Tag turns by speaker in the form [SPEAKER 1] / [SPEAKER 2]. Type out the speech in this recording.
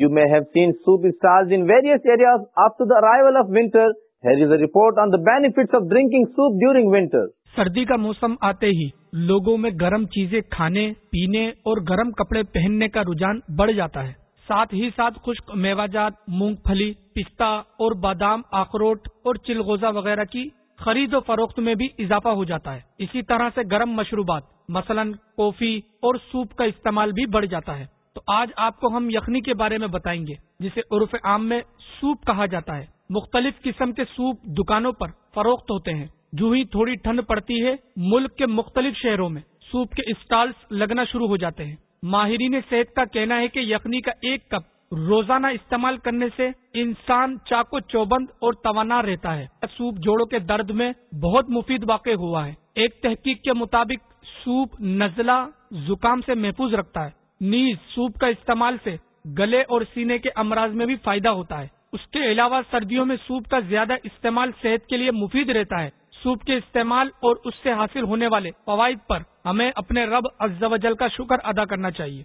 [SPEAKER 1] You may have seen soup stalls in various areas after the arrival of winter. Here is a report on the benefits of drinking soup during winter.
[SPEAKER 2] سردی کا موسم آتے ہی لوگوں میں گرم چیزیں کھانے، پینے اور گرم کپڑے پہننے کا رجحان بڑھ جاتا ہے ساتھ ہی ساتھ خشک میوہ جات، مونگ پھلی، پستہ اور بادام اخروٹ اور چلغوزہ وغیرہ کی خرید و فروخت میں بھی اضافہ ہو جاتا ہے اسی طرح سے گرم مشروبات، مثلا کافی اور سوپ کا استعمال بھی بڑھ جاتا ہے تو آج آپ کو ہم یخنی کے بارے میں بتائیں گے، جسے عرف عام میں سوپ کہا جاتا ہے۔ مختلف قسم کے سوپ دکانوں پر فروخت ہوتے ہیں۔ جو ہی تھوڑی ٹھنڈ پڑتی ہے، ملک کے مختلف شہروں میں سوپ کے اسٹالز لگنا شروع ہو جاتے ہیں۔ ماہرین صحت کا کہنا ہے کہ یخنی کا ایک کپ روزانہ استعمال کرنے سے انسان چاقو چوبند اور توانا رہتا ہے۔ سوپ جوڑوں کے درد میں بہت مفید واقع ہوا ہے۔ ایک تحقیق کے مطابق، سوپ نزلہ زکام سے محفوظ رکھتا ہے۔ نیز سوپ کا استعمال سے گلے اور سینے کے امراض میں بھی فائدہ ہوتا ہے۔ اس کے علاوہ سردیوں میں سوپ کا زیادہ استعمال صحت کے لیے مفید رہتا ہے۔ سوپ کے استعمال اور اس سے حاصل ہونے والے فوائد پر ہمیں اپنے رب از کا شکر ادا کرنا چاہیے۔